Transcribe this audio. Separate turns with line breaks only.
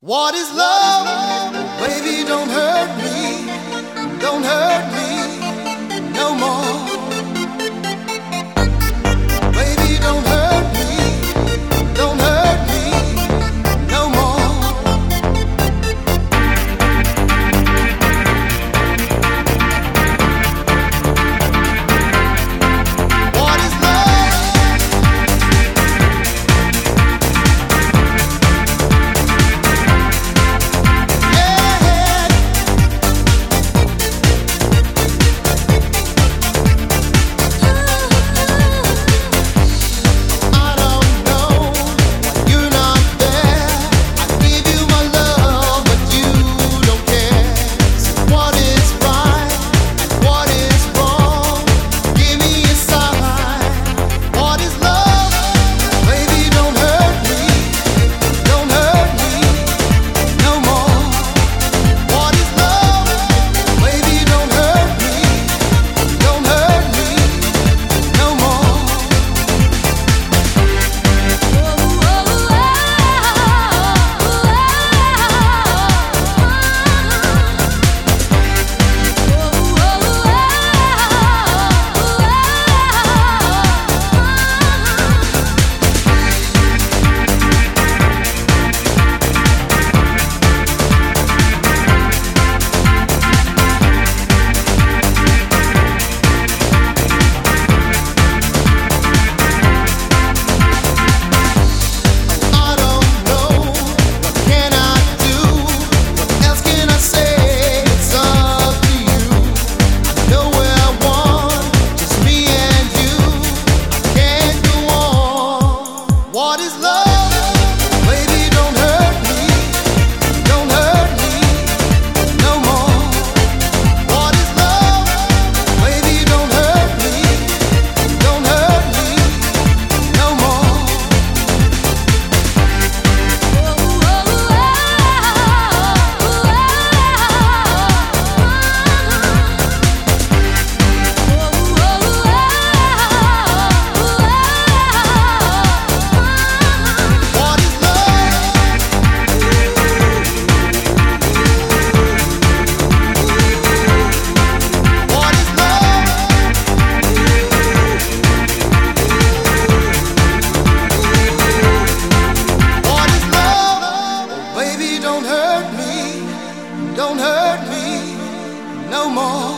What is love? Baby, don't hurt me. Don't hurt me. don't hurt me no more.